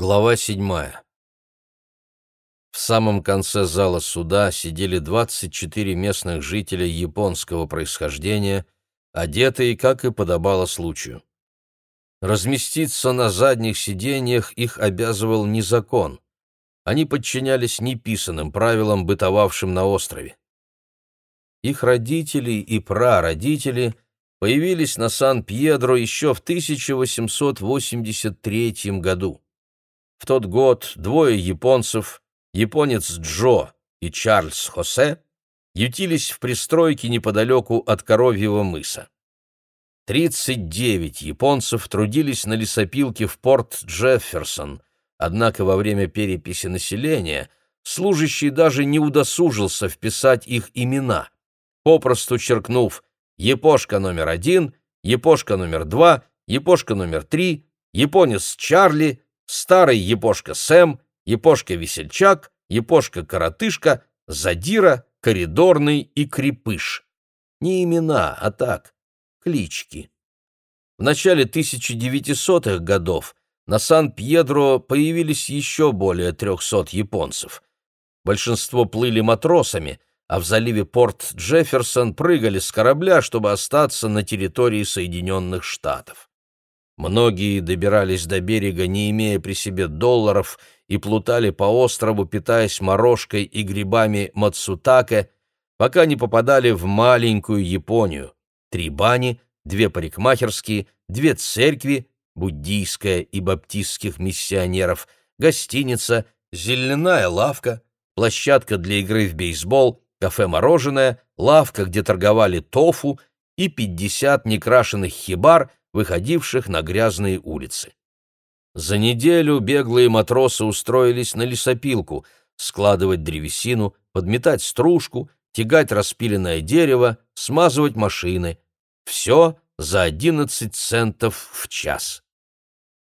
Глава седьмая. В самом конце зала суда сидели 24 местных жителя японского происхождения, одетые, как и подобало случаю. Разместиться на задних сиденьях их обязывал не закон. Они подчинялись неписанным правилам, бытовавшим на острове. Их родители и прародители появились на Сан-Пьедро еще в 1883 году. В тот год двое японцев, японец Джо и Чарльз Хосе, ютились в пристройке неподалеку от Коровьего мыса. 39 японцев трудились на лесопилке в порт Джефферсон, однако во время переписи населения служащий даже не удосужился вписать их имена, попросту черкнув «Япошка номер один», «Япошка номер два», «Япошка номер три», «Японец Чарли», старый Епошка Сэм, Епошка Весельчак, Епошка Коротышка, Задира, Коридорный и Крепыш. Не имена, а так, клички. В начале 1900-х годов на Сан-Пьедро появились еще более 300 японцев. Большинство плыли матросами, а в заливе Порт Джефферсон прыгали с корабля, чтобы остаться на территории Соединенных Штатов. Многие добирались до берега, не имея при себе долларов, и плутали по острову, питаясь морожкой и грибами мацутаке, пока не попадали в маленькую Японию. Три бани, две парикмахерские, две церкви, буддийская и баптистских миссионеров, гостиница, зеленая лавка, площадка для игры в бейсбол, кафе-мороженое, лавка, где торговали тофу и пятьдесят некрашенных хибар, выходивших на грязные улицы. За неделю беглые матросы устроились на лесопилку, складывать древесину, подметать стружку, тягать распиленное дерево, смазывать машины. Все за 11 центов в час.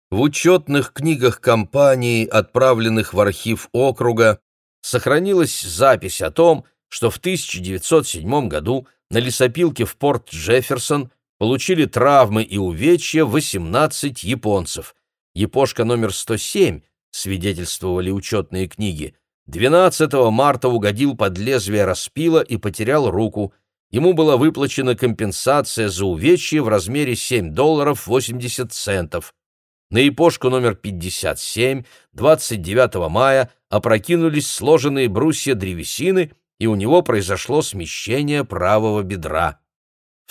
В учетных книгах компании, отправленных в архив округа, сохранилась запись о том, что в 1907 году на лесопилке в порт Джефферсон получили травмы и увечья 18 японцев. Япошка номер 107, свидетельствовали учетные книги, 12 марта угодил под лезвие распила и потерял руку. Ему была выплачена компенсация за увечье в размере 7 долларов 80 центов. На япошку номер 57 29 мая опрокинулись сложенные брусья древесины, и у него произошло смещение правого бедра.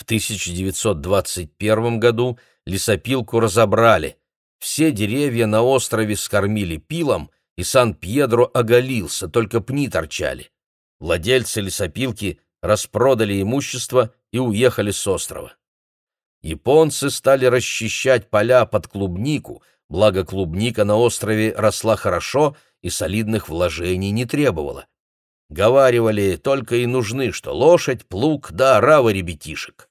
В 1921 году лесопилку разобрали. Все деревья на острове скормили пилом, и Сан-Пьедро оголился, только пни торчали. Владельцы лесопилки распродали имущество и уехали с острова. Японцы стали расчищать поля под клубнику, благо клубника на острове росла хорошо и солидных вложений не требовала. Говаривали, только и нужны, что лошадь, плуг да орава ребятишек.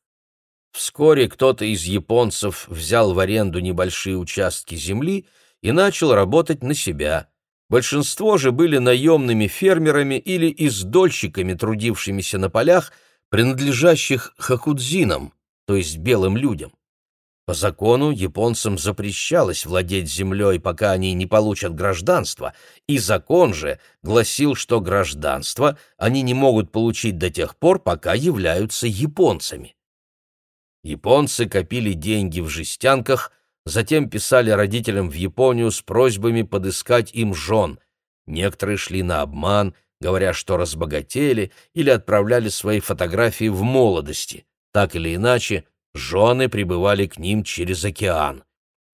Вскоре кто-то из японцев взял в аренду небольшие участки земли и начал работать на себя. Большинство же были наемными фермерами или издольщиками, трудившимися на полях, принадлежащих хакудзинам, то есть белым людям. По закону японцам запрещалось владеть землей, пока они не получат гражданство, и закон же гласил, что гражданство они не могут получить до тех пор, пока являются японцами. Японцы копили деньги в жестянках, затем писали родителям в Японию с просьбами подыскать им жен. Некоторые шли на обман, говоря, что разбогатели, или отправляли свои фотографии в молодости. Так или иначе, жены прибывали к ним через океан.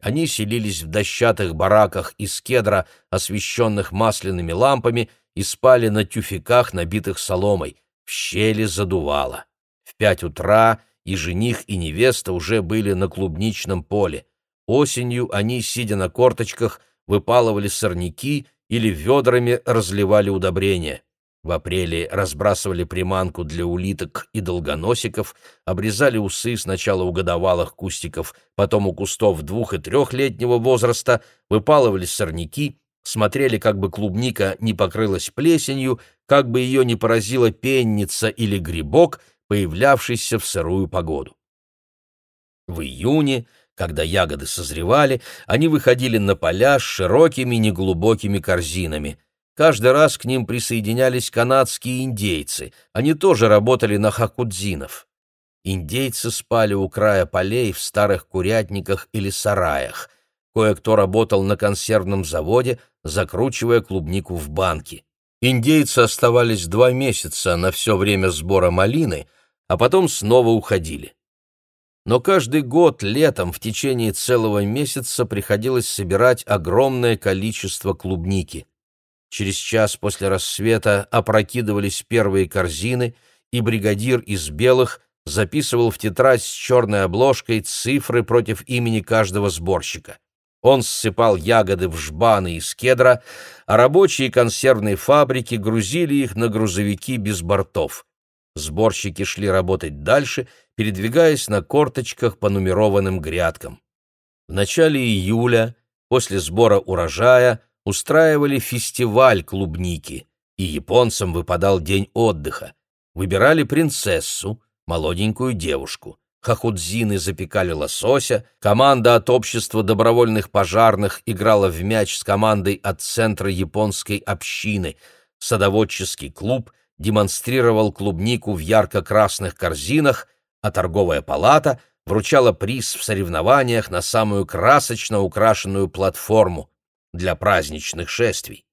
Они селились в дощатых бараках из кедра, освещенных масляными лампами, и спали на тюфяках, набитых соломой. В щели задувало. В пять утра и жених, и невеста уже были на клубничном поле. Осенью они, сидя на корточках, выпалывали сорняки или ведрами разливали удобрения. В апреле разбрасывали приманку для улиток и долгоносиков, обрезали усы сначала у годовалых кустиков, потом у кустов двух- и трехлетнего возраста, выпалывали сорняки, смотрели, как бы клубника не покрылась плесенью, как бы ее не поразила пенница или грибок — появлявшийся в сырую погоду. В июне, Когда ягоды созревали, они выходили на поля с широкими неглубокими корзинами. Каждый раз к ним присоединялись канадские индейцы. Они тоже работали на хакудзинов. Индейцы спали у края полей в старых курятниках или сараях. Кое-кто работал на консервном заводе, закручивая клубнику в банки. Индейцы оставались два месяца на все время сбора малины, а потом снова уходили. Но каждый год летом в течение целого месяца приходилось собирать огромное количество клубники. Через час после рассвета опрокидывались первые корзины, и бригадир из белых записывал в тетрадь с черной обложкой цифры против имени каждого сборщика. Он ссыпал ягоды в жбаны из кедра, а рабочие консервной фабрики грузили их на грузовики без бортов. Сборщики шли работать дальше, передвигаясь на корточках по нумерованным грядкам. В начале июля, после сбора урожая, устраивали фестиваль клубники, и японцам выпадал день отдыха. Выбирали принцессу, молоденькую девушку. Хахудзины запекали лосося, команда от общества добровольных пожарных играла в мяч с командой от центра японской общины, садоводческий клуб демонстрировал клубнику в ярко-красных корзинах, а торговая палата вручала приз в соревнованиях на самую красочно украшенную платформу для праздничных шествий.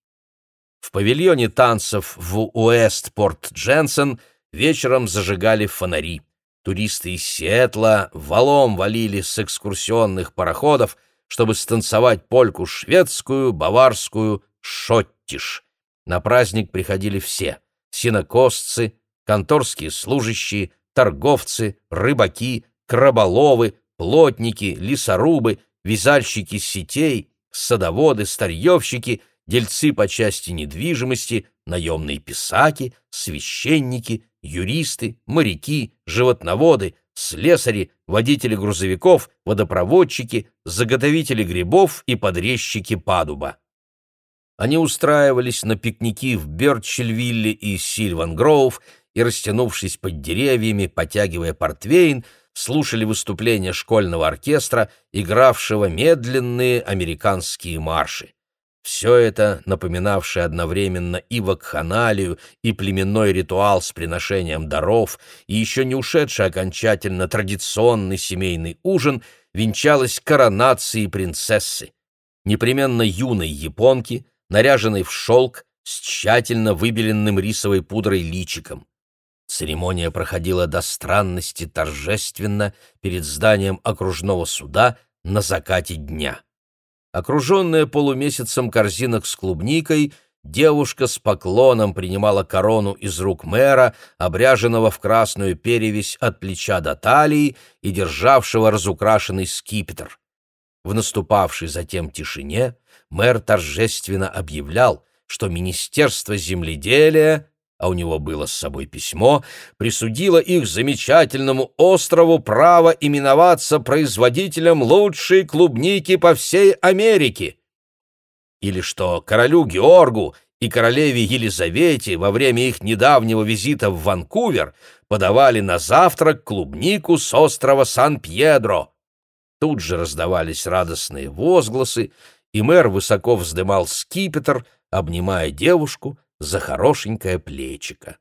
В павильоне танцев в Уэст-Порт-Дженсен вечером зажигали фонари. Туристы из Сиэтла валом валили с экскурсионных пароходов, чтобы станцевать польку шведскую, баварскую, шоттиш. На праздник приходили все — синокосцы, конторские служащие, торговцы, рыбаки, краболовы, плотники, лесорубы, вязальщики сетей, садоводы, старьевщики, дельцы по части недвижимости, наемные писаки, священники, юристы, моряки, животноводы, слесари, водители грузовиков, водопроводчики, заготовители грибов и подрезчики падуба. Они устраивались на пикники в Бёрчельвилле и Сильван-Гроув и, растянувшись под деревьями, потягивая портвейн, слушали выступления школьного оркестра, игравшего медленные американские марши. Все это, напоминавшее одновременно и вакханалию, и племенной ритуал с приношением даров, и еще не ушедший окончательно традиционный семейный ужин, венчалось коронацией принцессы. Непременно юной японки, наряженной в шелк, с тщательно выбеленным рисовой пудрой личиком. Церемония проходила до странности торжественно перед зданием окружного суда на закате дня. Окруженная полумесяцем корзинок с клубникой, девушка с поклоном принимала корону из рук мэра, обряженного в красную перевесь от плеча до талии и державшего разукрашенный скипетр. В наступавшей затем тишине мэр торжественно объявлял, что Министерство земледелия а у него было с собой письмо, присудило их замечательному острову право именоваться производителем лучшей клубники по всей Америке. Или что королю Георгу и королеве Елизавете во время их недавнего визита в Ванкувер подавали на завтрак клубнику с острова Сан-Пьедро. Тут же раздавались радостные возгласы, и мэр высоко вздымал скипетр, обнимая девушку, за хорошенькое плечико.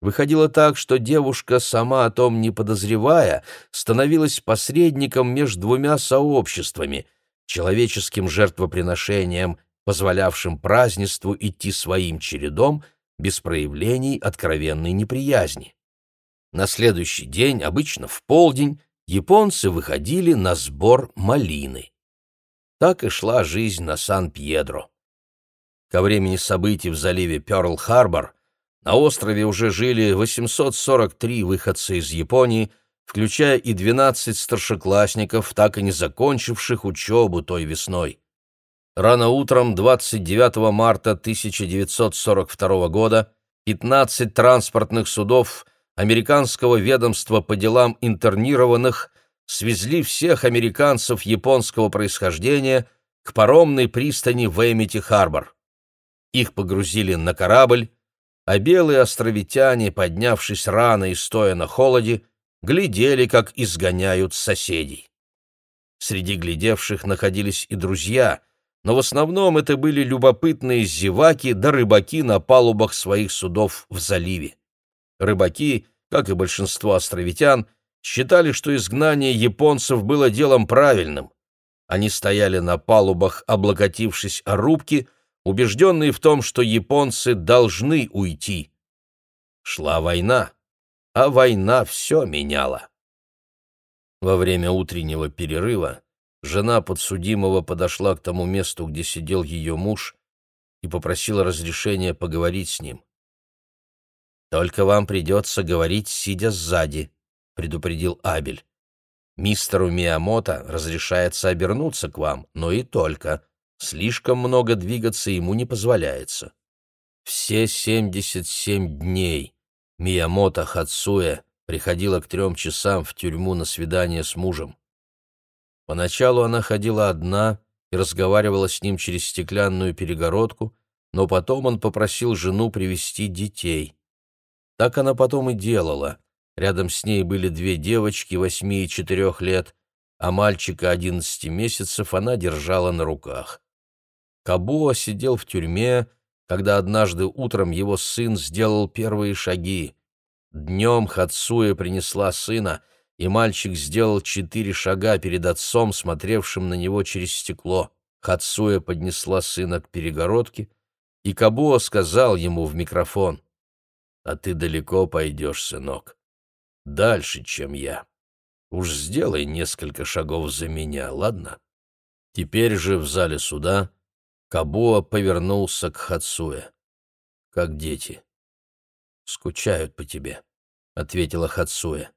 Выходило так, что девушка, сама о том не подозревая, становилась посредником между двумя сообществами, человеческим жертвоприношением, позволявшим празднеству идти своим чередом без проявлений откровенной неприязни. На следующий день, обычно в полдень, японцы выходили на сбор малины. Так и шла жизнь на Сан-Пьедро. Ко времени событий в заливе Пёрл-Харбор на острове уже жили 843 выходца из Японии, включая и 12 старшеклассников, так и не закончивших учебу той весной. Рано утром 29 марта 1942 года 15 транспортных судов американского ведомства по делам интернированных свезли всех американцев японского происхождения к паромной пристани в Эмити-Харбор. Их погрузили на корабль, а белые островитяне, поднявшись рано и стоя на холоде, глядели, как изгоняют соседей. Среди глядевших находились и друзья, но в основном это были любопытные зеваки да рыбаки на палубах своих судов в заливе. Рыбаки, как и большинство островитян, считали, что изгнание японцев было делом правильным. Они стояли на палубах, облокотившись о рубки, убежденные в том, что японцы должны уйти. Шла война, а война все меняла. Во время утреннего перерыва жена подсудимого подошла к тому месту, где сидел ее муж, и попросила разрешения поговорить с ним. «Только вам придется говорить, сидя сзади», — предупредил Абель. «Мистеру Миямото разрешается обернуться к вам, но и только. Слишком много двигаться ему не позволяется». Все семьдесят семь дней Миямото Хацуэ приходила к трем часам в тюрьму на свидание с мужем. Поначалу она ходила одна и разговаривала с ним через стеклянную перегородку, но потом он попросил жену привести детей. Так она потом и делала. Рядом с ней были две девочки восьми и четырех лет, а мальчика одиннадцати месяцев она держала на руках. Кабуа сидел в тюрьме, когда однажды утром его сын сделал первые шаги. Днем Хацуя принесла сына, и мальчик сделал четыре шага перед отцом, смотревшим на него через стекло. Хацуя поднесла сына к перегородке, и Кабуо сказал ему в микрофон, «А ты далеко пойдешь, сынок. Дальше, чем я. Уж сделай несколько шагов за меня, ладно?» Теперь же в зале суда Кабуа повернулся к Хацуэ. «Как дети?» скучают по тебе», — ответила Хацуя.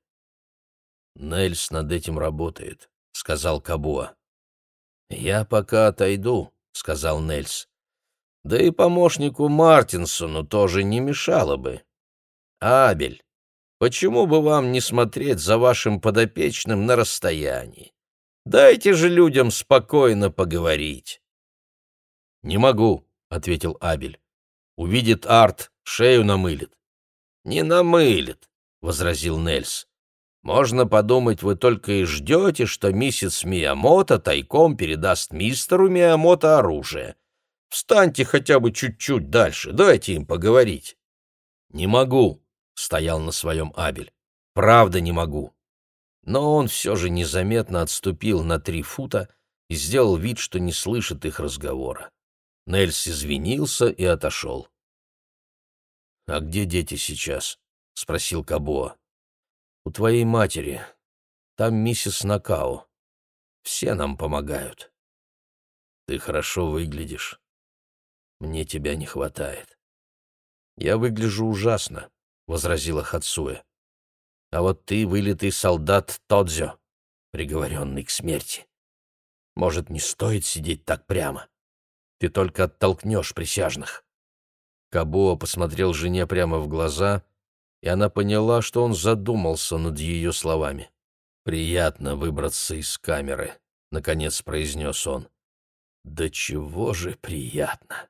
«Нельс над этим работает», — сказал Кабуа. «Я пока отойду», — сказал Нельс. «Да и помощнику Мартинсону тоже не мешало бы. Абель, почему бы вам не смотреть за вашим подопечным на расстоянии? Дайте же людям спокойно поговорить». «Не могу», — ответил Абель. «Увидит Арт, шею намылит не намылит, — возразил Нельс. Можно подумать, вы только и ждете, что миссис Миямото тайком передаст мистеру Миямото оружие. Встаньте хотя бы чуть-чуть дальше, дайте им поговорить. — Не могу, — стоял на своем Абель. — Правда не могу. Но он все же незаметно отступил на три фута и сделал вид, что не слышит их разговора. Нельс извинился и отошел. «А где дети сейчас?» — спросил Кабуа. «У твоей матери. Там миссис Накао. Все нам помогают». «Ты хорошо выглядишь. Мне тебя не хватает». «Я выгляжу ужасно», — возразила Хацуэ. «А вот ты вылитый солдат Тодзё, приговоренный к смерти. Может, не стоит сидеть так прямо? Ты только оттолкнешь присяжных». Кабуа посмотрел жене прямо в глаза, и она поняла, что он задумался над ее словами. «Приятно выбраться из камеры», — наконец произнес он. «Да чего же приятно!»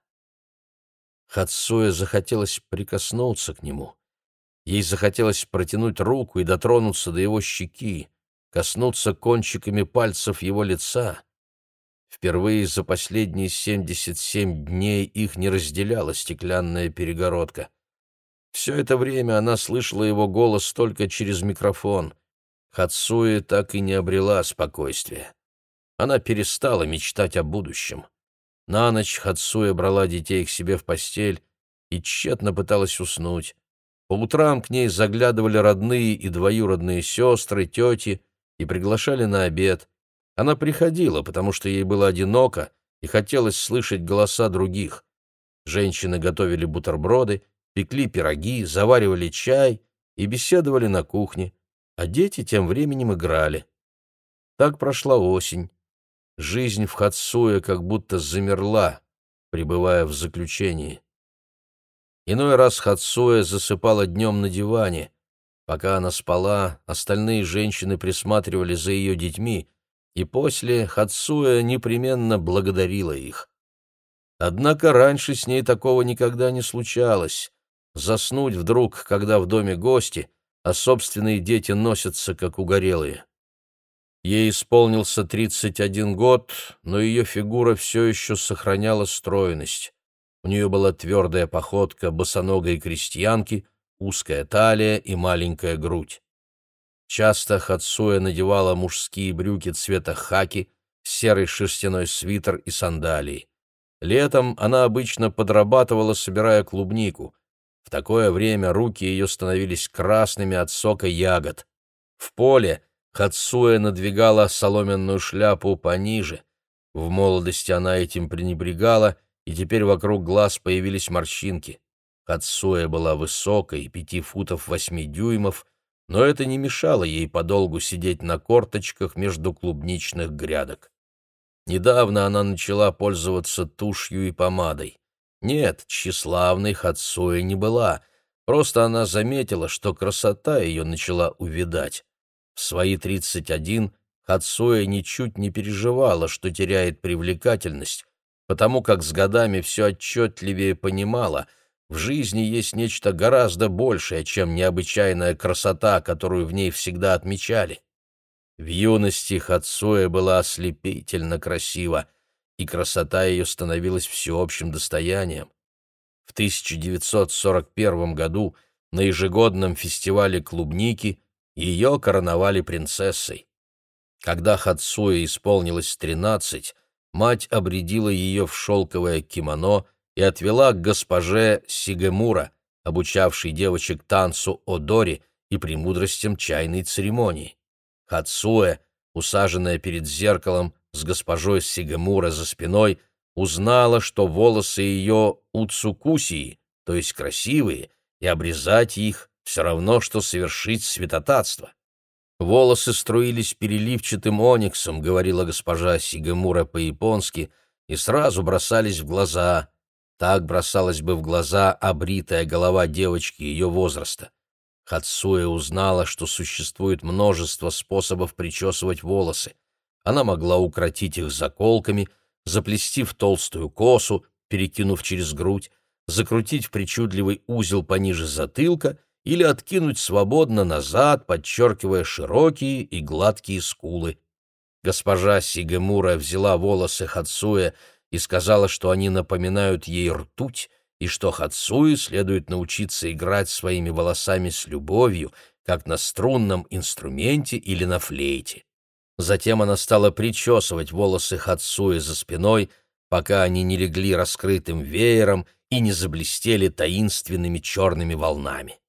Хацуя захотелось прикоснуться к нему. Ей захотелось протянуть руку и дотронуться до его щеки, коснуться кончиками пальцев его лица. Впервые за последние семьдесят семь дней их не разделяла стеклянная перегородка. Все это время она слышала его голос только через микрофон. Хацуи так и не обрела спокойствия. Она перестала мечтать о будущем. На ночь Хацуя брала детей к себе в постель и тщетно пыталась уснуть. По утрам к ней заглядывали родные и двоюродные сестры, тети и приглашали на обед. Она приходила, потому что ей было одиноко и хотелось слышать голоса других. Женщины готовили бутерброды, пекли пироги, заваривали чай и беседовали на кухне, а дети тем временем играли. Так прошла осень. Жизнь в Хацуе как будто замерла, пребывая в заключении. Иной раз Хацуэ засыпала днем на диване. Пока она спала, остальные женщины присматривали за ее детьми, и после Хацуя непременно благодарила их. Однако раньше с ней такого никогда не случалось. Заснуть вдруг, когда в доме гости, а собственные дети носятся, как угорелые. Ей исполнился 31 год, но ее фигура все еще сохраняла стройность. У нее была твердая походка босоногой крестьянки, узкая талия и маленькая грудь. Часто Хацуя надевала мужские брюки цвета хаки, серый шерстяной свитер и сандалии. Летом она обычно подрабатывала, собирая клубнику. В такое время руки ее становились красными от сока ягод. В поле Хацуя надвигала соломенную шляпу пониже. В молодости она этим пренебрегала, и теперь вокруг глаз появились морщинки. Хацуя была высокой, пяти футов восьми дюймов, но это не мешало ей подолгу сидеть на корточках между клубничных грядок. Недавно она начала пользоваться тушью и помадой. Нет, тщеславной Хацуя не была, просто она заметила, что красота ее начала увядать. В свои тридцать один Хацуя ничуть не переживала, что теряет привлекательность, потому как с годами все отчетливее понимала — в жизни есть нечто гораздо большее, чем необычайная красота, которую в ней всегда отмечали. В юности Хацуя была ослепительно красива, и красота ее становилась всеобщим достоянием. В 1941 году на ежегодном фестивале клубники ее короновали принцессой. Когда Хацуя исполнилось тринадцать, мать обредила ее в шелковое кимоно — и отвела к госпоже Сигемура, обучавшей девочек танцу Одори и премудростям чайной церемонии. Хацуэ, усаженная перед зеркалом с госпожой Сигемура за спиной, узнала, что волосы ее уцукусии, то есть красивые, и обрезать их все равно, что совершить святотатство. Волосы струились переливчатым ониксом, говорила госпожа Сигемура по-японски, и сразу бросались в глаза, так бросалась бы в глаза обритая голова девочки ее возраста. Хацуя узнала, что существует множество способов причесывать волосы. Она могла укротить их заколками, заплести в толстую косу, перекинув через грудь, закрутить в причудливый узел пониже затылка или откинуть свободно назад, подчеркивая широкие и гладкие скулы. Госпожа Сигемура взяла волосы Хацуя и сказала, что они напоминают ей ртуть, и что Хацуи следует научиться играть своими волосами с любовью, как на струнном инструменте или на флейте. Затем она стала причесывать волосы Хацуи за спиной, пока они не легли раскрытым веером и не заблестели таинственными черными волнами.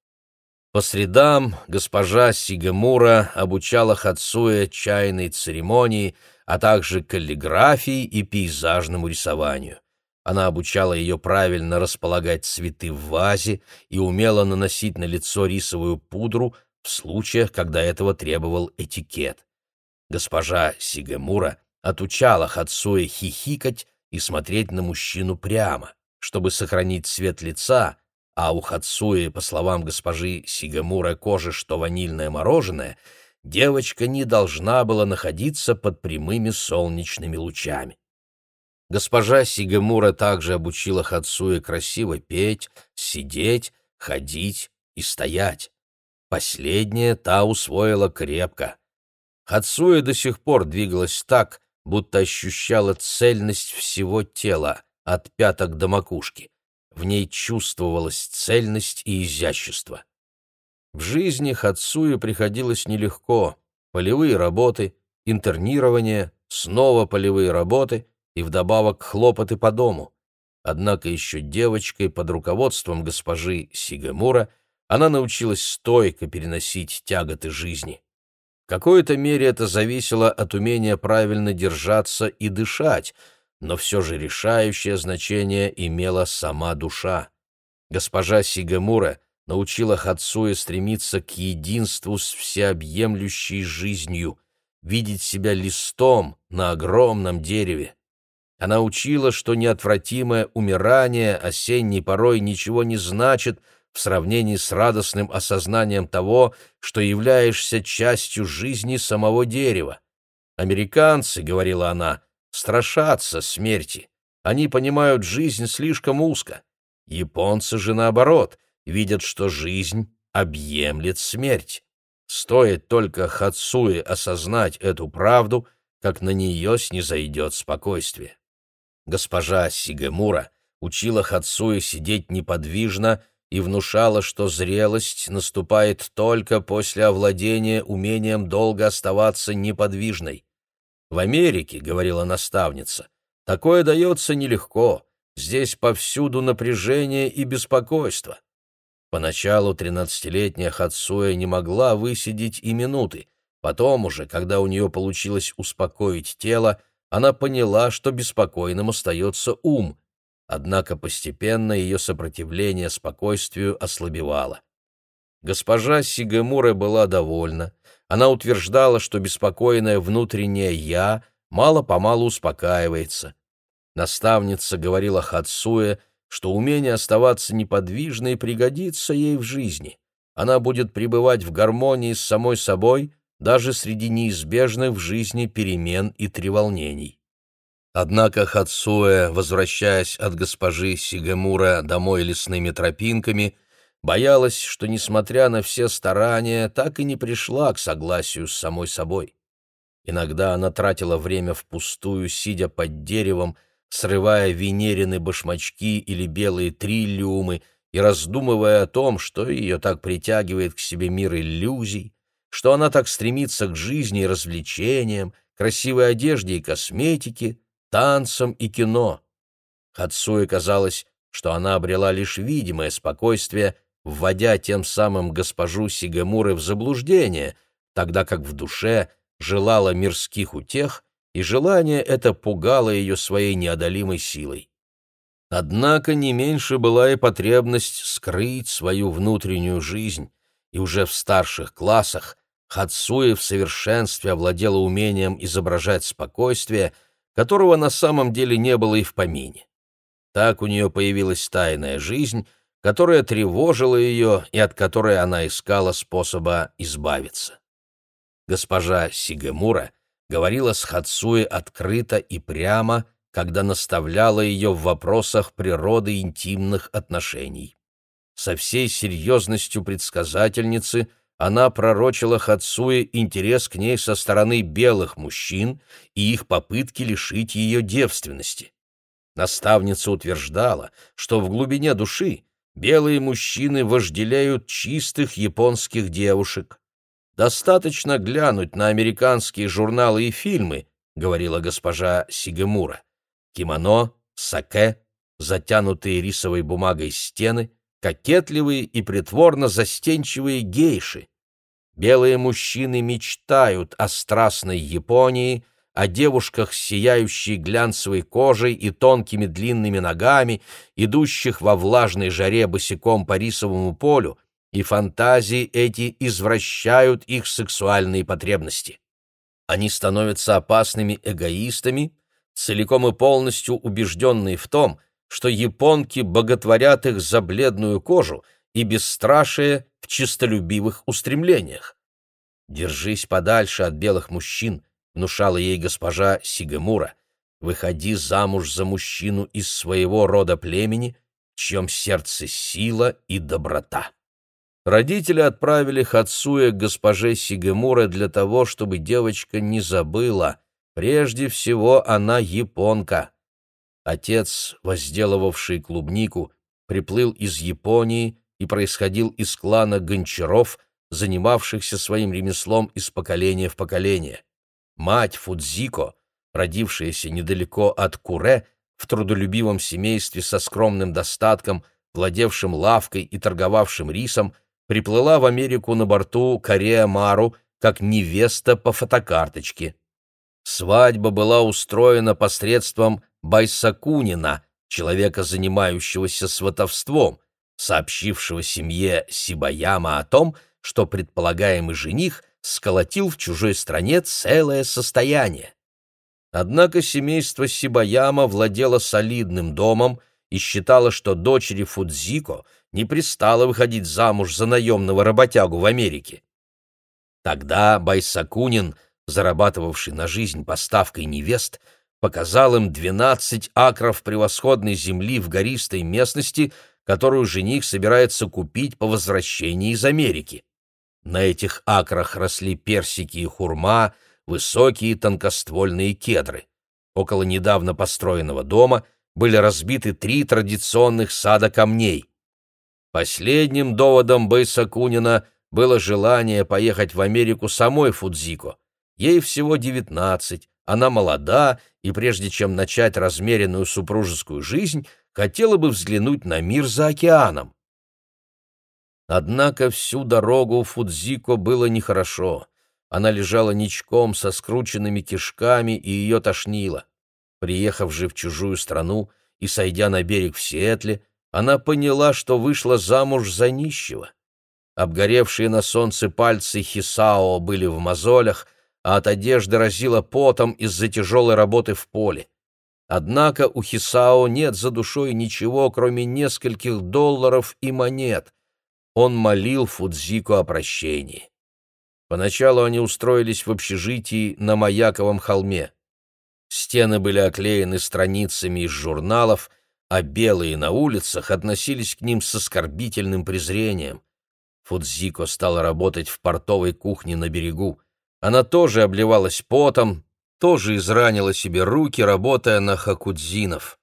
По средам госпожа Сигамура обучала Хацуя чайной церемонии — а также каллиграфии и пейзажному рисованию. Она обучала ее правильно располагать цветы в вазе и умела наносить на лицо рисовую пудру в случаях, когда этого требовал этикет. Госпожа Сигемура отучала Хацуэ хихикать и смотреть на мужчину прямо, чтобы сохранить цвет лица, а у Хацуэ, по словам госпожи Сигемура, кожа, что ванильное мороженое — девочка не должна была находиться под прямыми солнечными лучами. Госпожа Сигемура также обучила Хацуе красиво петь, сидеть, ходить и стоять. Последнее та усвоила крепко. Хацуя до сих пор двигалась так, будто ощущала цельность всего тела, от пяток до макушки. В ней чувствовалась цельность и изящество. В жизни Хацуе приходилось нелегко. Полевые работы, интернирование, снова полевые работы и вдобавок хлопоты по дому. Однако еще девочкой под руководством госпожи Сигамура она научилась стойко переносить тяготы жизни. В какой-то мере это зависело от умения правильно держаться и дышать, но все же решающее значение имела сама душа. Госпожа Сигамура научила Хацуя стремиться к единству с всеобъемлющей жизнью, видеть себя листом на огромном дереве. Она учила, что неотвратимое умирание осенней порой ничего не значит в сравнении с радостным осознанием того, что являешься частью жизни самого дерева. «Американцы, — говорила она, — страшатся смерти. Они понимают жизнь слишком узко. Японцы же наоборот — видят, что жизнь объемлет смерть. Стоит только Хацуе осознать эту правду, как на нее снизойдет спокойствие. Госпожа Сигемура учила Хацуе сидеть неподвижно и внушала, что зрелость наступает только после овладения умением долго оставаться неподвижной. «В Америке, — говорила наставница, — такое дается нелегко, здесь повсюду напряжение и беспокойство». Поначалу тринадцатилетняя Хацуя не могла высидеть и минуты, потом уже, когда у нее получилось успокоить тело, она поняла, что беспокойным остается ум, однако постепенно ее сопротивление спокойствию ослабевало. Госпожа Сигемуре была довольна. Она утверждала, что беспокойное внутреннее «я» мало-помалу успокаивается. Наставница говорила Хацуе, что умение оставаться неподвижной пригодится ей в жизни. Она будет пребывать в гармонии с самой собой даже среди неизбежных в жизни перемен и треволнений. Однако Хацуэ, возвращаясь от госпожи Сигемура домой лесными тропинками, боялась, что, несмотря на все старания, так и не пришла к согласию с самой собой. Иногда она тратила время впустую, сидя под деревом, срывая венерины башмачки или белые триллиумы и раздумывая о том, что ее так притягивает к себе мир иллюзий, что она так стремится к жизни и развлечениям, красивой одежде и косметике, танцам и кино. Хацуе казалось, что она обрела лишь видимое спокойствие, вводя тем самым госпожу Сигамуры в заблуждение, тогда как в душе желала мирских утех, и желание это пугало ее своей неодолимой силой. Однако не меньше была и потребность скрыть свою внутреннюю жизнь, и уже в старших классах Хацуе в совершенстве овладела умением изображать спокойствие — которого на самом деле не было и в помине. Так у нее появилась тайная жизнь, которая тревожила ее и от которой она искала способа избавиться. Госпожа Сигемура говорила с Хацуэ открыто и прямо, когда наставляла ее в вопросах природы интимных отношений. Со всей серьезностью предсказательницы она пророчила Хацуе интерес к ней со стороны белых мужчин и их попытки лишить ее девственности. Наставница утверждала, что в глубине души белые мужчины вожделеют чистых японских девушек. «Достаточно глянуть на американские журналы и фильмы», — говорила госпожа Сигемура. Кимоно, саке, затянутые рисовой бумагой стены — кокетливые и притворно застенчивые гейши. Белые мужчины мечтают о страстной Японии, о девушках с сияющей глянцевой кожей и тонкими длинными ногами, идущих во влажной жаре босиком по рисовому полю, и фантазии эти извращают их сексуальные потребности. Они становятся опасными эгоистами, целиком и полностью убежденные в том, что японки боготворят их за бледную кожу и бесстрашие в чистолюбивых устремлениях. «Держись подальше от белых мужчин», — внушала ей госпожа Сигемура. «Выходи замуж за мужчину из своего рода племени, в чьем сердце сила и доброта». Родители отправили Хацуя к госпоже Сигемура для того, чтобы девочка не забыла. Прежде всего, она японка. Отец, возделывавший клубнику, приплыл из Японии и происходил из клана гончаров, занимавшихся своим ремеслом из поколения в поколение. Мать Фудзико, родившаяся недалеко от Куре, в трудолюбивом семействе со скромным достатком, владевшим лавкой и торговавшим рисом, приплыла в Америку на борту Корея Мару как невеста по фотокарточке. Свадьба была устроена посредством Байсакунина, человека, занимающегося сватовством, сообщившего семье Сибаяма о том, что предполагаемый жених сколотил в чужой стране целое состояние. Однако семейство Сибаяма владело солидным домом и считало, что дочери Фудзико не пристало выходить замуж за наемного работягу в Америке. Тогда Байсакунин, зарабатывавший на жизнь поставкой невест, показал им двенадцать акров превосходной земли в гористой местности, которую жених собирается купить по возвращении из Америки. На этих акрах росли персики и хурма, высокие тонкоствольные кедры. Около недавно построенного дома были разбиты три традиционных сада камней. Последним доводом Байсакунина было желание поехать в Америку самой Фудзико. Ей всего девятнадцать, она молода, и прежде чем начать размеренную супружескую жизнь, хотела бы взглянуть на мир за океаном. Однако всю дорогу Фудзико было нехорошо. Она лежала ничком со скрученными кишками, и ее тошнило. Приехав же в чужую страну и сойдя на берег в Сиэтле, она поняла, что вышла замуж за нищего. Обгоревшие на солнце пальцы Хисао были в мозолях, а от одежды разило потом из-за тяжелой работы в поле. Однако у Хисао нет за душой ничего, кроме нескольких долларов и монет. Он молил Фудзико о прощении. Поначалу они устроились в общежитии на Маяковом холме. Стены были оклеены страницами из журналов, а белые на улицах относились к ним с оскорбительным презрением. Фудзико стала работать в портовой кухне на берегу. Она тоже обливалась потом, тоже изранила себе руки, работая на хакудзинов.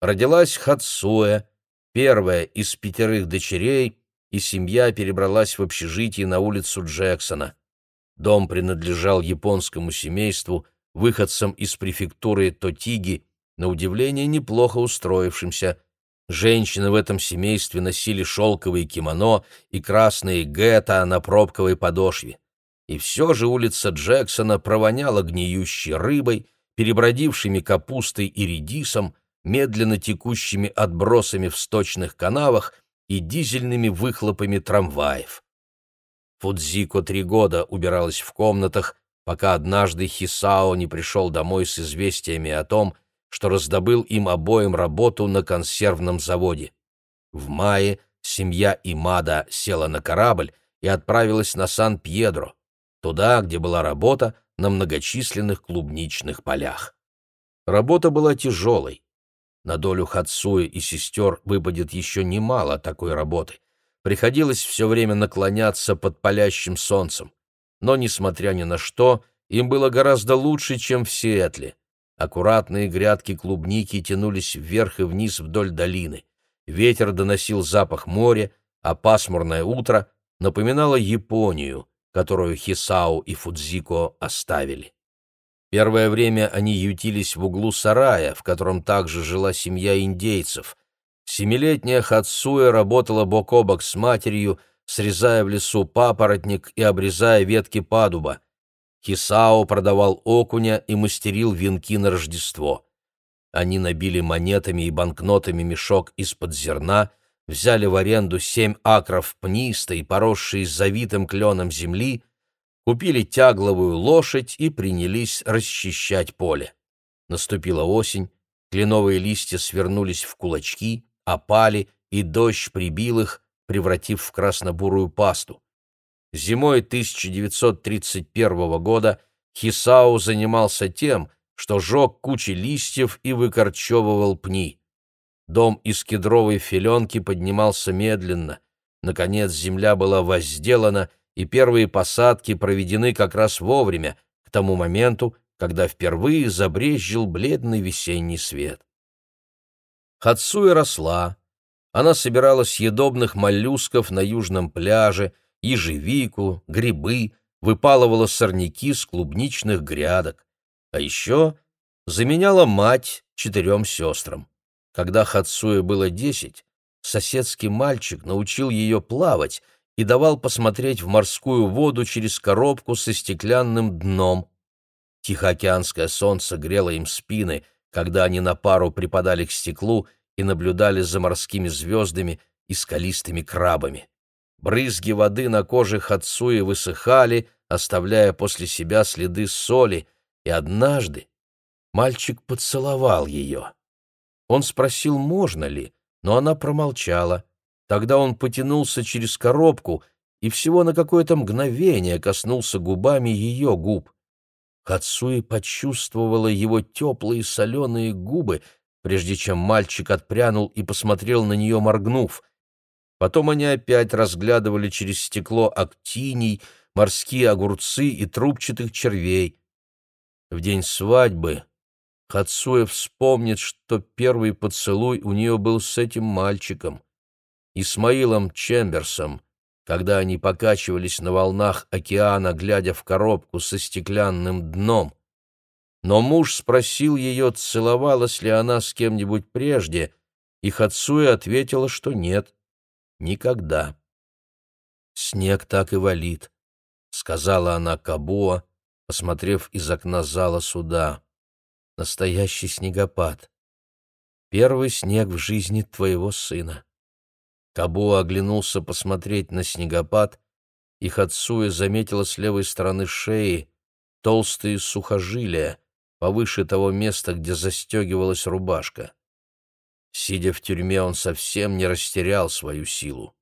Родилась Хацуэ, первая из пятерых дочерей, и семья перебралась в общежитие на улицу Джексона. Дом принадлежал японскому семейству, выходцам из префектуры Тотиги, на удивление неплохо устроившимся. Женщины в этом семействе носили шелковые кимоно и красные гетто на пробковой подошве. И все же улица Джексона провоняла гниющей рыбой, перебродившими капустой и редисом, медленно текущими отбросами в сточных канавах и дизельными выхлопами трамваев. Фудзико три года убиралась в комнатах, пока однажды Хисао не пришел домой с известиями о том, что раздобыл им обоим работу на консервном заводе. В мае семья Имада села на корабль и отправилась на Сан-Пьедро, туда, где была работа на многочисленных клубничных полях. Работа была тяжелой. На долю Хацуи и сестер выпадет еще немало такой работы. Приходилось все время наклоняться под палящим солнцем. Но, несмотря ни на что, им было гораздо лучше, чем в Сиэтле. Аккуратные грядки клубники тянулись вверх и вниз вдоль долины. Ветер доносил запах моря, а пасмурное утро напоминало Японию, которую Хисао и Фудзико оставили. Первое время они ютились в углу сарая, в котором также жила семья индейцев. Семилетняя Хацуя работала бок о бок с матерью, срезая в лесу папоротник и обрезая ветки падуба. Хисао продавал окуня и мастерил венки на Рождество. Они набили монетами и банкнотами мешок из-под зерна, взяли в аренду семь акров пнистой, поросшей завитым кленом земли, купили тягловую лошадь и принялись расчищать поле. Наступила осень, кленовые листья свернулись в кулачки, опали, и дождь прибил их, превратив в красно-бурую пасту. Зимой 1931 года Хисау занимался тем, что жег кучи листьев и выкорчевывал пни. Дом из кедровой филенки поднимался медленно. Наконец земля была возделана, и первые посадки проведены как раз вовремя, к тому моменту, когда впервые забрезжил бледный весенний свет. Хацуя росла. Она собирала съедобных моллюсков на южном пляже, ежевику, грибы, выпалывала сорняки с клубничных грядок. А еще заменяла мать четырем сестрам. Когда Хацуе было десять, соседский мальчик научил ее плавать и давал посмотреть в морскую воду через коробку со стеклянным дном. Тихоокеанское солнце грело им спины, когда они на пару припадали к стеклу и наблюдали за морскими звездами и скалистыми крабами. Брызги воды на коже Хацуи высыхали, оставляя после себя следы соли, и однажды мальчик поцеловал ее. Он спросил, можно ли, но она промолчала. Тогда он потянулся через коробку и всего на какое-то мгновение коснулся губами ее губ. Хацуи почувствовала его теплые соленые губы, прежде чем мальчик отпрянул и посмотрел на нее, моргнув — Потом они опять разглядывали через стекло актиний, морские огурцы и трубчатых червей. В день свадьбы Хацуя вспомнит, что первый поцелуй у нее был с этим мальчиком, Исмаилом Чемберсом, когда они покачивались на волнах океана, глядя в коробку со стеклянным дном. Но муж спросил ее, целовалась ли она с кем-нибудь прежде, и Хацуя ответила, что нет, никогда. «Снег так и валит», — сказала она Кабуа, посмотрев из окна зала суда. «Настоящий снегопад. Первый снег в жизни твоего сына». Кабуа оглянулся посмотреть на снегопад, и Хацуя заметила с левой стороны шеи толстые сухожилия, повыше того места, где застегивалась рубашка. Сидя в тюрьме, он совсем не растерял свою силу.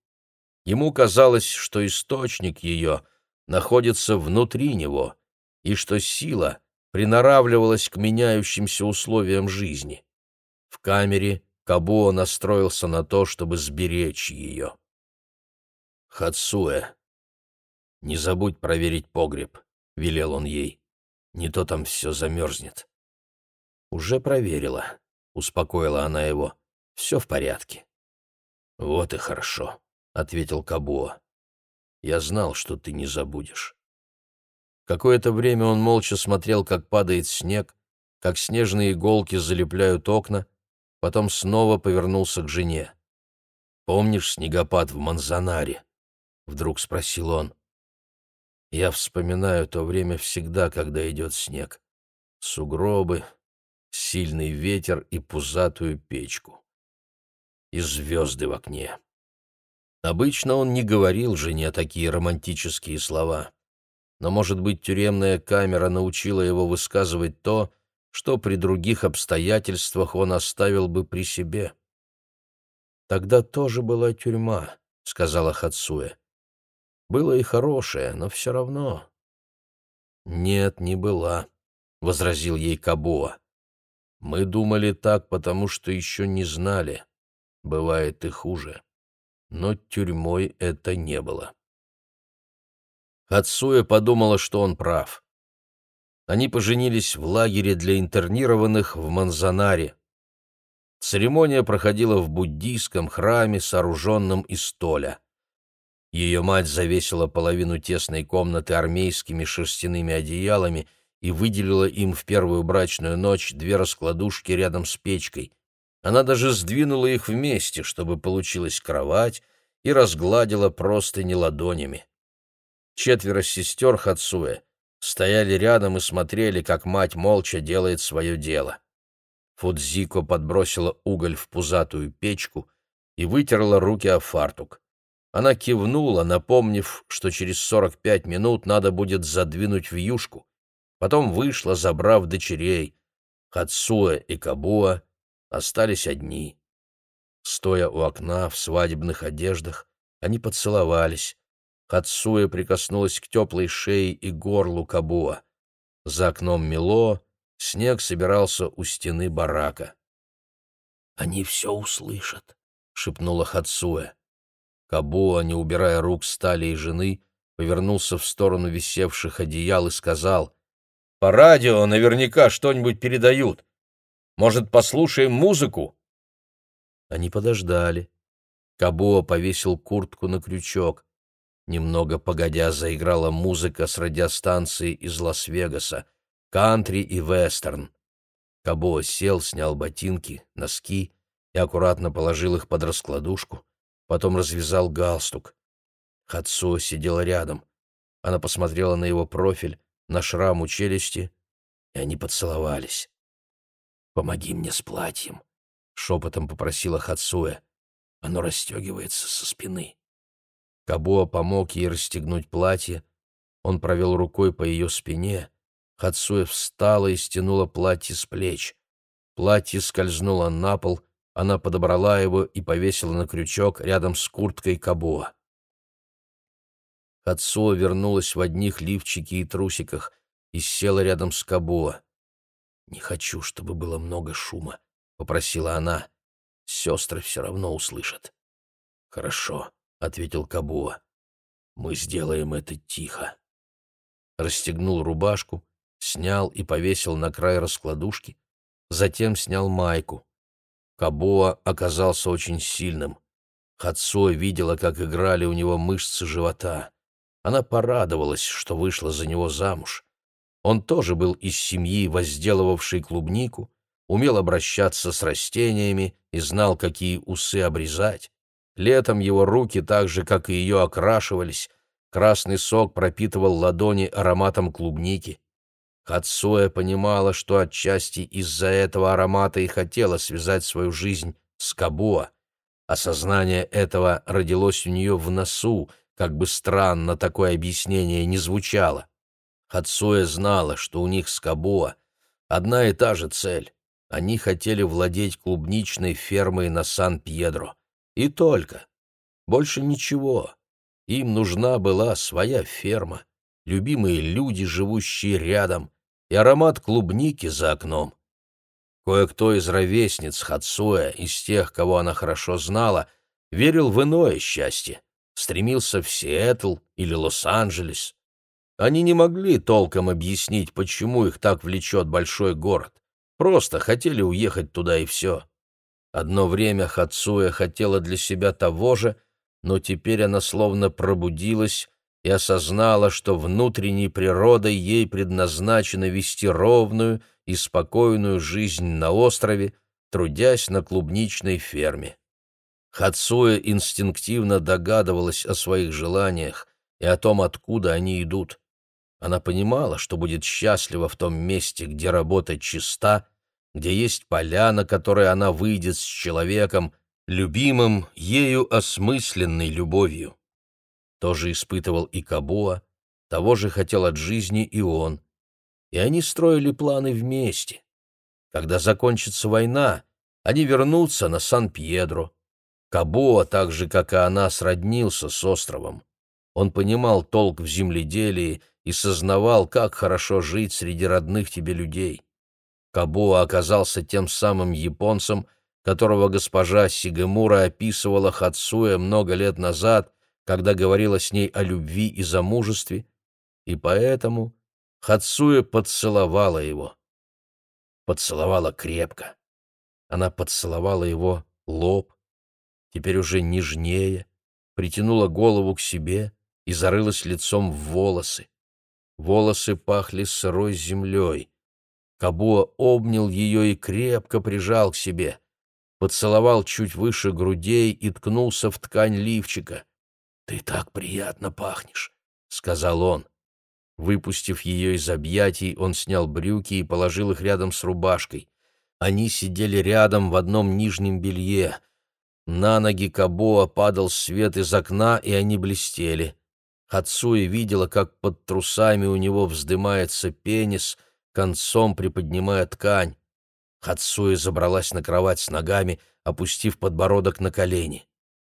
Ему казалось, что источник ее находится внутри него, и что сила приноравливалась к меняющимся условиям жизни. В камере Кабуо настроился на то, чтобы сберечь ее. «Хацуэ, не забудь проверить погреб», — велел он ей. «Не то там все замерзнет». «Уже проверила», — успокоила она его. «Все в порядке». «Вот и хорошо», — ответил Кабуо. «Я знал, что ты не забудешь». Какое-то время он молча смотрел, как падает снег, как снежные иголки залепляют окна, потом снова повернулся к жене. «Помнишь снегопад в Манзанаре?» — вдруг спросил он. «Я вспоминаю то время всегда, когда идет снег. Сугробы, сильный ветер и пузатую печку. И звезды в окне». Обычно он не говорил жене такие романтические слова. Но, может быть, тюремная камера научила его высказывать то, что при других обстоятельствах он оставил бы при себе. «Тогда тоже была тюрьма», — сказала Хацуэ. «Было и хорошее, но все равно». «Нет, не была», — возразил ей Кабуа. «Мы думали так, потому что еще не знали. Бывает и хуже. Но тюрьмой это не было». Хацуэ подумала, что он прав. Они поженились в лагере для интернированных в Манзанаре. Церемония проходила в буддийском храме, сооруженном из толя. Ее мать завесила половину тесной комнаты армейскими шерстяными одеялами и выделила им в первую брачную ночь две раскладушки рядом с печкой. Она даже сдвинула их вместе, чтобы получилась кровать, и разгладила простыни ладонями. Четверо сестер Хацуэ стояли рядом и смотрели, как мать молча делает свое дело. Фудзико подбросила уголь в пузатую печку и вытерла руки о фартук. Она кивнула, напомнив, что через сорок пять минут надо будет задвинуть вьюшку. Потом вышла, забрав дочерей. Хацуэ и Кабуа остались одни. Стоя у окна в свадебных одеждах, они поцеловались. Хацуя прикоснулась к теплой шее и горлу Кабуа. За окном мело, снег собирался у стены барака. «Они все услышат», — шепнула Хацуя. Кабуа, не убирая рук стали и жены, повернулся в сторону висевших одеял и сказал, «По радио наверняка что-нибудь передают. Может, послушаем музыку?» Они подождали. Кабуа повесил куртку на крючок. Немного погодя заиграла музыка с радиостанции из Лас-Вегаса, кантри и вестерн. Кабо сел, снял ботинки, носки и аккуратно положил их под раскладушку, потом развязал галстук. Хацо сидела рядом. Она посмотрела на его профиль, на шрам у челюсти, и они поцеловались. «Помоги мне с платьем», — шепотом попросила Хацуэ. «Оно расстегивается со спины». Кабуа помог ей расстегнуть платье. Он провел рукой по ее спине. Хацуя встала и стянула платье с плеч. Платье скользнуло на пол, она подобрала его и повесила на крючок рядом с курткой Кабуа. Хацуа вернулась в одних лифчике и трусиках и села рядом с Кабуа. «Не хочу, чтобы было много шума», — попросила она. «Сестры все равно услышат». «Хорошо», — ответил Кабуа. «Мы сделаем это тихо». Расстегнул рубашку, снял и повесил на край раскладушки, затем снял майку. Кабуа оказался очень сильным. Хацо видела, как играли у него мышцы живота. Она порадовалась, что вышла за него замуж. Он тоже был из семьи, возделывавшей клубнику, умел обращаться с растениями и знал, какие усы обрезать. Летом его руки, так же, как и ее, окрашивались. Красный сок пропитывал ладони ароматом клубники. Хацуэ понимала, что отчасти из-за этого аромата и хотела связать свою жизнь с Кабуа. Осознание этого родилось у нее в носу, как бы странно такое объяснение не звучало. Хацуэ знала, что у них с Кабуа одна и та же цель. Они хотели владеть клубничной фермой на Сан-Пьедро. И только. Больше ничего. Им нужна была своя ферма, любимые люди, живущие рядом, и аромат клубники за окном. Кое-кто из ровесниц Хацуэ, из тех, кого она хорошо знала, верил в иное счастье, стремился в Сиэтл или Лос-Анджелес. Они не могли толком объяснить, почему их так влечет большой город. Просто хотели уехать туда и все. Одно время Хацуя хотела для себя того же, но теперь она словно пробудилась и осознала, что внутренней природой ей предназначено вести ровную и спокойную жизнь на острове, трудясь на клубничной ферме. Хацуя инстинктивно догадывалась о своих желаниях и о том, откуда они идут. Она понимала, что будет счастлива в том месте, где работа чиста, где есть поля, на которые она выйдет с человеком, любимым, ею осмысленной любовью. Тоже испытывал и Кабуа, того же хотел от жизни и он. И они строили планы вместе. Когда закончится война, они вернутся на Сан-Пьедро. Кабуа, так же, как и она, сроднился с островом. Он понимал толк в земледелии и сознавал, как хорошо жить среди родных тебе людей. Кабуа оказался тем самым японцем, которого госпожа Сигемура описывала Хацуэ много лет назад, когда говорила с ней о любви и замужестве, и поэтому Хацуэ поцеловала его. Поцеловала крепко. Она поцеловала его лоб, теперь уже нежнее, притянула голову к себе и зарылась лицом в волосы. Волосы пахли сырой землей. Кабуа обнял ее и крепко прижал к себе. Поцеловал чуть выше грудей и ткнулся в ткань лифчика. «Ты так приятно пахнешь», — сказал он. Выпустив ее из объятий, он снял брюки и положил их рядом с рубашкой. Они сидели рядом в одном нижнем белье. На ноги Кабоа падал свет из окна, и они блестели. Хацуи видела, как под трусами у него вздымается пенис — концом приподнимая ткань. Хацуя забралась на кровать с ногами, опустив подбородок на колени.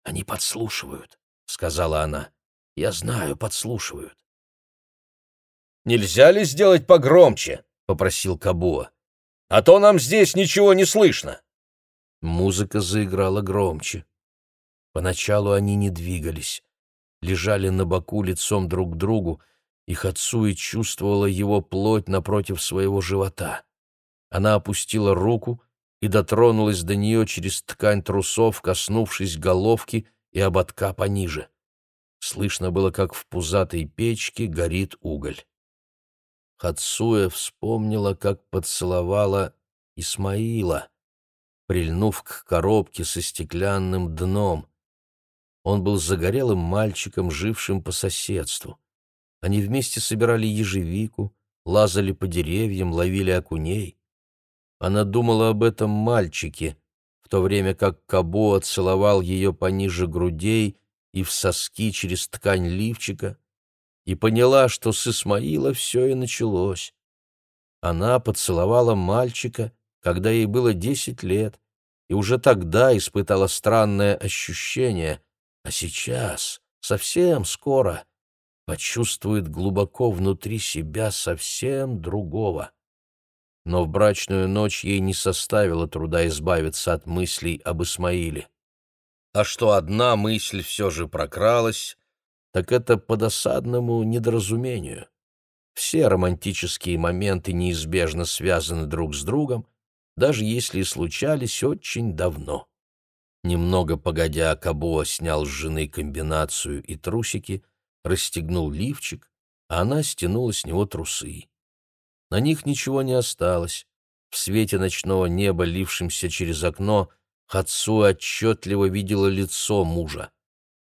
«Они подслушивают», — сказала она. «Я знаю, подслушивают». «Нельзя ли сделать погромче?» — попросил Кабуа. «А то нам здесь ничего не слышно». Музыка заиграла громче. Поначалу они не двигались, лежали на боку лицом друг к другу, и Хацуи чувствовала его плоть напротив своего живота. Она опустила руку и дотронулась до нее через ткань трусов, коснувшись головки и ободка пониже. Слышно было, как в пузатой печке горит уголь. Хацуя вспомнила, как поцеловала Исмаила, прильнув к коробке со стеклянным дном. Он был загорелым мальчиком, жившим по соседству. Они вместе собирали ежевику, лазали по деревьям, ловили окуней. Она думала об этом мальчике, в то время как Кабо целовал ее пониже грудей и в соски через ткань лифчика, и поняла, что с Исмаила все и началось. Она поцеловала мальчика, когда ей было десять лет, и уже тогда испытала странное ощущение, а сейчас, совсем скоро, почувствует глубоко внутри себя совсем другого. Но в брачную ночь ей не составило труда избавиться от мыслей об Исмаиле. А что одна мысль все же прокралась, так это по досадному недоразумению. Все романтические моменты неизбежно связаны друг с другом, даже если и случались очень давно. Немного погодя, Кабуа снял с жены комбинацию и трусики, расстегнул лифчик, а она стянула с него трусы. На них ничего не осталось. В свете ночного неба, лившемся через окно, Хацу отчетливо видела лицо мужа.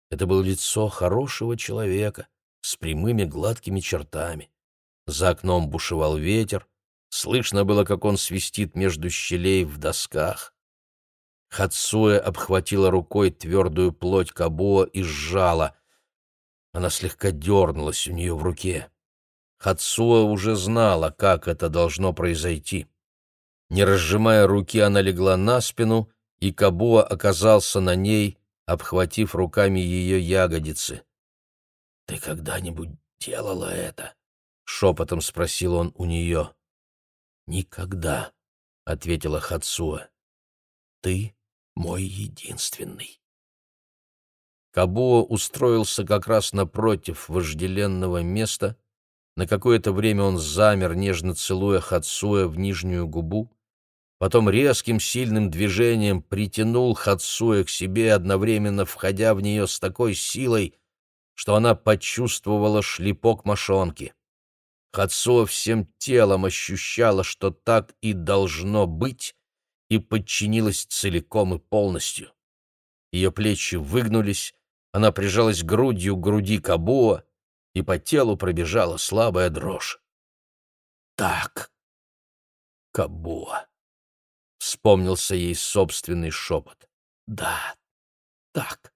Это было лицо хорошего человека с прямыми гладкими чертами. За окном бушевал ветер, слышно было, как он свистит между щелей в досках. Хацуэ обхватила рукой твердую плоть Кабуа и сжала. Она слегка дернулась у нее в руке. Хацуэ уже знала, как это должно произойти. Не разжимая руки, она легла на спину, и Кабуа оказался на ней, обхватив руками ее ягодицы. «Ты когда-нибудь делала это?» — шепотом спросил он у нее. «Никогда», — ответила Хацуа. «Ты мой единственный». Кабуо устроился как раз напротив вожделенного места. На какое-то время он замер, нежно целуя Хацуя в нижнюю губу, потом резким сильным движением притянул Хацуя к себе, одновременно входя в нее с такой силой, что она почувствовала шлепок мошонки. Хацуо всем телом ощущала, что так и должно быть, и подчинилась целиком и полностью. Ее плечи выгнулись, она прижалась грудью к груди Кабуа, и по телу пробежала слабая дрожь. «Так, Кабуа!» — вспомнился ей собственный шепот. «Да, так,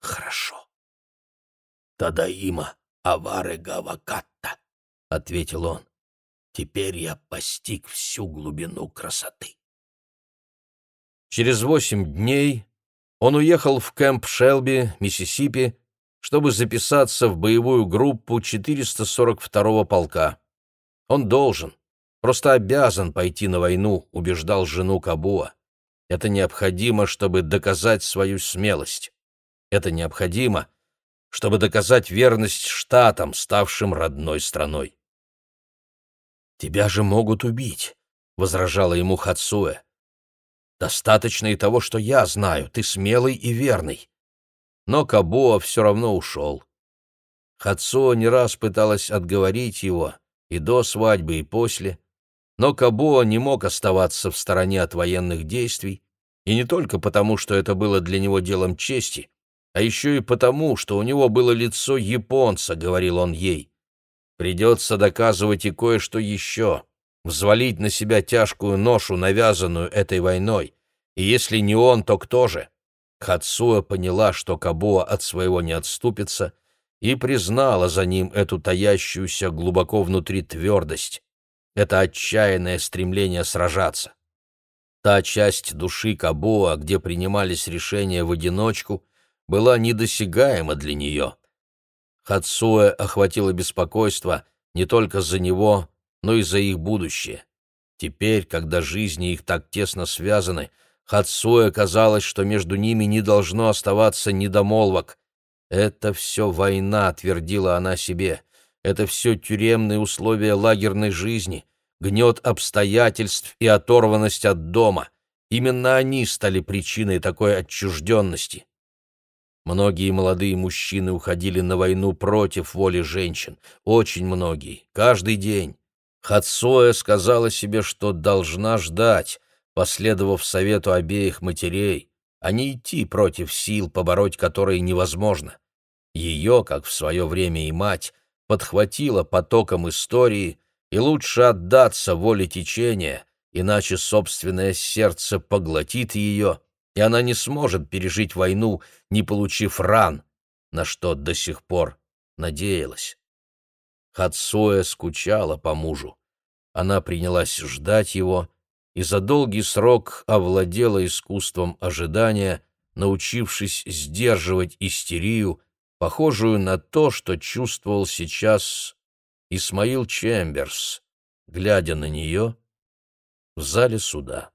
хорошо». «Тадаима авары гавакатта», — ответил он. «Теперь я постиг всю глубину красоты». Через восемь дней он уехал в кэмп Шелби, Миссисипи, чтобы записаться в боевую группу 442-го полка. Он должен, просто обязан пойти на войну, убеждал жену Кабуа. Это необходимо, чтобы доказать свою смелость. Это необходимо, чтобы доказать верность штатам, ставшим родной страной. «Тебя же могут убить», — возражала ему Хацуэ. «Достаточно и того, что я знаю, ты смелый и верный». Но Кабуа все равно ушел. Хацуэ не раз пыталась отговорить его, и до свадьбы, и после, но Кабуа не мог оставаться в стороне от военных действий, и не только потому, что это было для него делом чести, а еще и потому, что у него было лицо японца, — говорил он ей. Придется доказывать и кое-что еще, взвалить на себя тяжкую ношу, навязанную этой войной. И если не он, то кто же? Хацуа поняла, что Кабуа от своего не отступится, и признала за ним эту таящуюся глубоко внутри твердость, это отчаянное стремление сражаться. Та часть души Кабуа, где принимались решения в одиночку, была недосягаема для нее. Хацуэ охватило беспокойство не только за него, но и за их будущее. Теперь, когда жизни их так тесно связаны, Хацуэ казалось, что между ними не должно оставаться недомолвок. «Это все война», — твердила она себе. «Это все тюремные условия лагерной жизни, гнет обстоятельств и оторванность от дома. Именно они стали причиной такой отчужденности. Многие молодые мужчины уходили на войну против воли женщин. Очень многие. Каждый день. Хацоя сказала себе, что должна ждать, последовав совету обеих матерей, а не идти против сил, побороть которые невозможно. Ее, как в свое время и мать, подхватила потоком истории, и лучше отдаться воле течения, иначе собственное сердце поглотит ее, и она не сможет пережить войну, не получив ран, на что до сих пор надеялась. Хацуэ скучала по мужу. Она принялась ждать его и за долгий срок овладела искусством ожидания, научившись сдерживать истерию, похожую на то, что чувствовал сейчас Исмаил Чемберс, глядя на нее в зале суда.